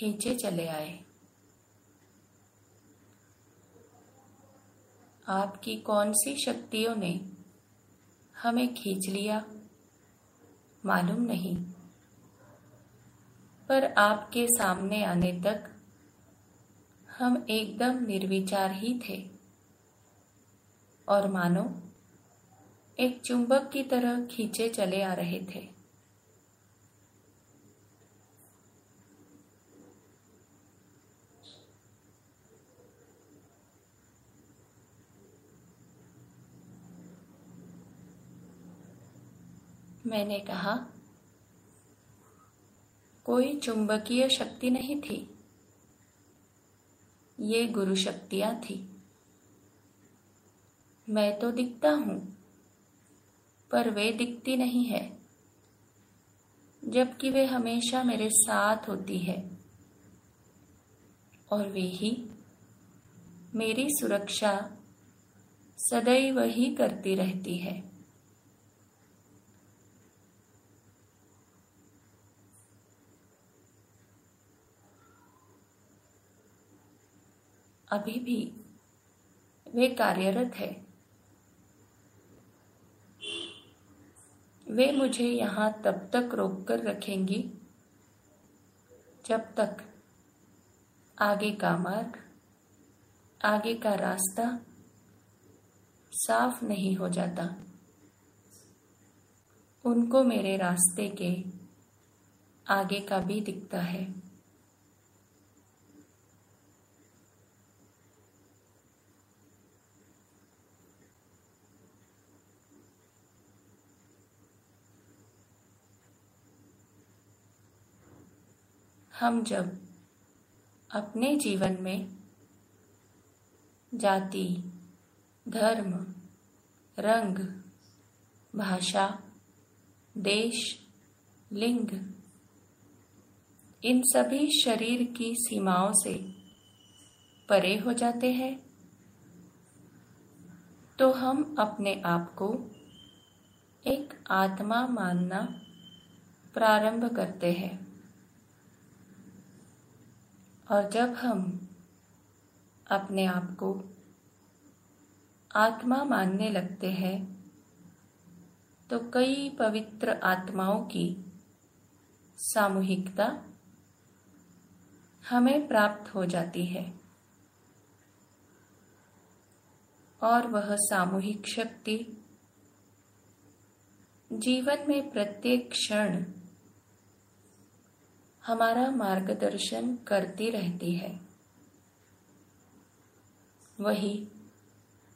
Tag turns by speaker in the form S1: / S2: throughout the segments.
S1: खींचे चले आए। आपकी कौन सी शक्तियों ने हमें खींच लिया? मालूम नहीं। पर आपके सामने आने तक हम एकदम निर्विचार ही थे। और मानो, एक चुंबक की तरह खींचे चले आ रहे थे। मैंने कहा, कोई चुंबकीय शक्ति नहीं थी। ये गुरु शक्तियाँ थी। मैं तो दिखता हूँ, पर वे दिखती नहीं है, जबकि वे हमेशा मेरे साथ होती है, और वे ही मेरी सुरक्षा सदैव ही करती रहती है। अभी भी वे कार्यरत है। वे मुझे यहाँ तब तक रोक कर रखेंगी जब तक आगे का मार्ग, आगे का रास्ता साफ़ नहीं हो जाता। उनको मेरे रास्ते के आगे का भी दिखता है। हम जब अपने जीवन में जाति, धर्म, रंग, भाषा, देश, लिंग, इन सभी शरीर की सीमाओं से परे हो जाते हैं तो हम अपने आप को एक आत्मा मानना प्रारंभ करते हैं। और जब हम अपने आप को आत्मा मानने लगते हैं तो कई पवित्र आत्माओं की सामूहिकता हमें प्राप्त हो जाती है। और वह सामूहिक शक्ति जीवन में प्रत्येक क्षण हमारा मार्गदर्शन करती रहती है। वही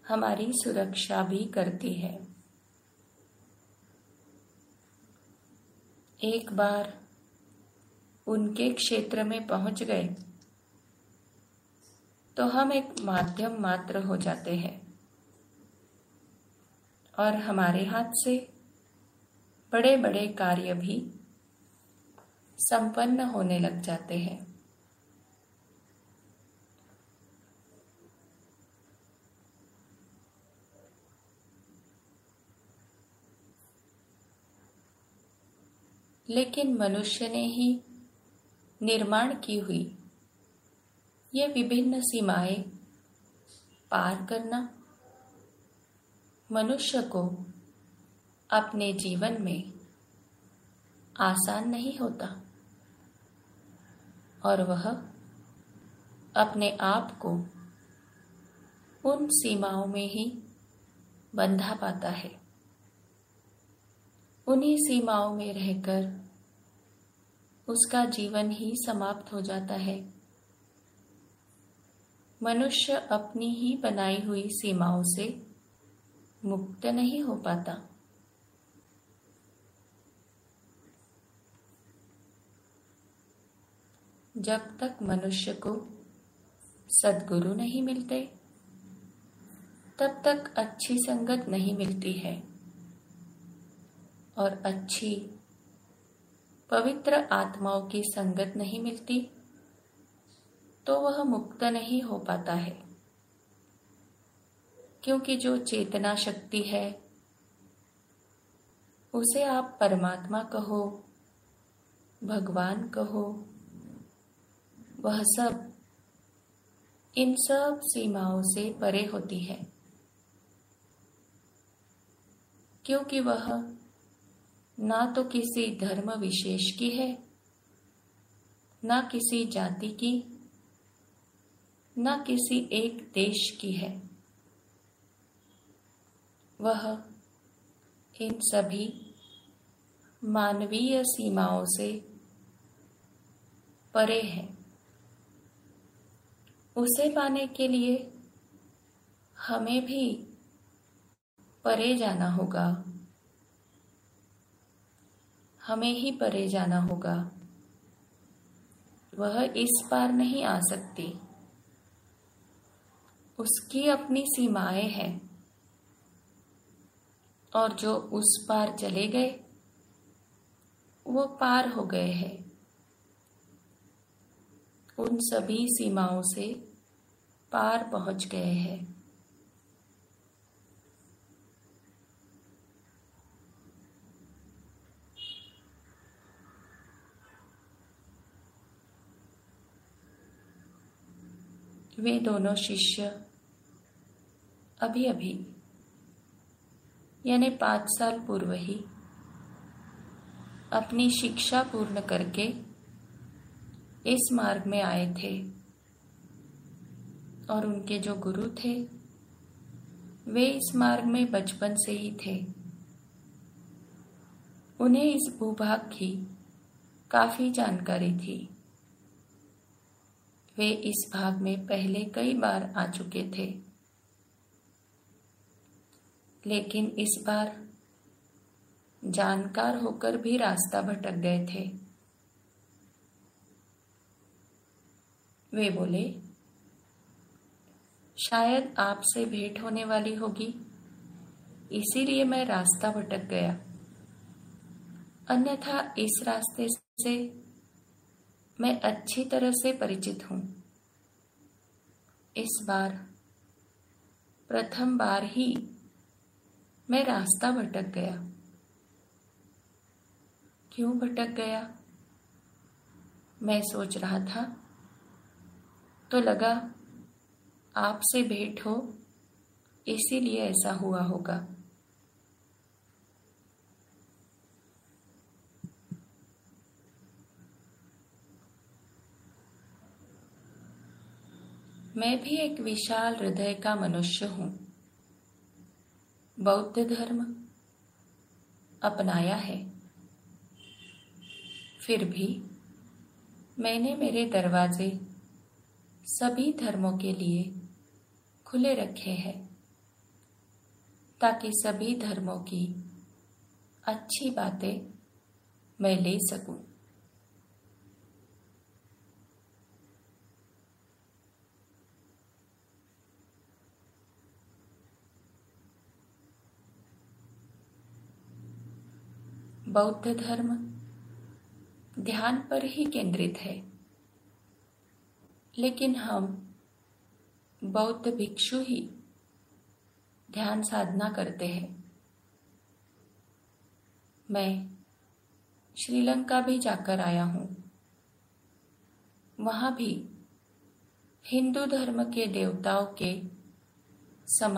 S1: हमारी सुरक्षा भी करती है। एक बार उनके क्षेत्र में पहुँच गए तो हम एक माध्यम मात्र हो जाते हैं और हमारे हाथ से बड़े बड़े कार्य भी संपन्न होने लग जाते हैं। लेकिन मनुष्य ने ही निर्माण की हुई ये विभिन्न सीमाएँ पार करना मनुष्य को अपने जीवन में आसान नहीं होता। और वह अपने आप को उन सीमाओं में ही बंधा पाता है। उन्हीं सीमाओं में रहकर उसका जीवन ही समाप्त हो जाता है। मनुष्य अपनी ही बनाई हुई सीमाओं से मुक्त नहीं हो पाता। जब तक मनुष्य को सदगुरु नहीं मिलते, तब तक अच्छी संगत नहीं मिलती है। और अच्छी, पवित्र आत्माओं की संगत नहीं मिलती तो वह मुक्त नहीं हो पाता है। क्योंकि जो चेतना शक्ति है, उसे आप परमात्मा कहो, भगवान कहो वह सब इन सब सीमाओं से परे होती है। क्योंकि वह ना तो किसी धर्म विशेष की है, ना किसी जाति की, ना किसी एक देश की है। वह इन सभी मानवीय सीमाओं से परे है। उसे पाने के लिए हमें भी परे जाना होगा। हमें ही परे जाना होगा। वह इस पार नहीं आ सकती। उसकी अपनी सीमाएँ हैं। और जो उस पार चले गए, वो पार हो गए हैं। उन सभी सीमाओं से पार पहुँच गए हैं। वे दोनों शिष्य अभी अभी यानी पाँच साल पूर्व ही, अपनी शिक्षा पूर्ण करके इस मार्ग में आए थे और उनके जो गुरु थे, वे इस मार्ग में बचपन से ही थे। उन्हें इस भूभाग की काफ़ी जानकारी थी। वे इस भाग में पहले कई बार आ चुके थे, लेकिन इस बार जानकार होकर भी रास्ता भटक गए थे। वे बोले, शायद आपसे भेंट होने वाली होगी। इसीलिए मैं रास्ता भटक गया। अन्यथा इस रास्ते से मैं अच्छी तरह से परिचित हूँ। इस बार, प्रथम बार ही मैं रास्ता भटक गया। क्यों भटक गया? मैं सोच रहा था तो लगा, आपसे भेंट हो, इसीलिए ऐसा हुआ होगा। मैं भी एक विशाल हृदय का मनुष्य हूँ। बौद्ध धर्म अपनाया है। फिर भी मैंने मेरे दरवाजे सभी धर्मों के लिए खुले रखे हैं, ताकि सभी धर्मों की अच्छी बातें मैं ले सकूँ। बौद्ध धर्म ध्यान पर ही केंद्रित है। लेकिन हम बौद्ध भिक्षु ही ध्यान साधना करते हैं। मैं श्रीलंका भी जाकर आया हूँ। वहाँ भी हिंदू धर्म के देवताओं के समान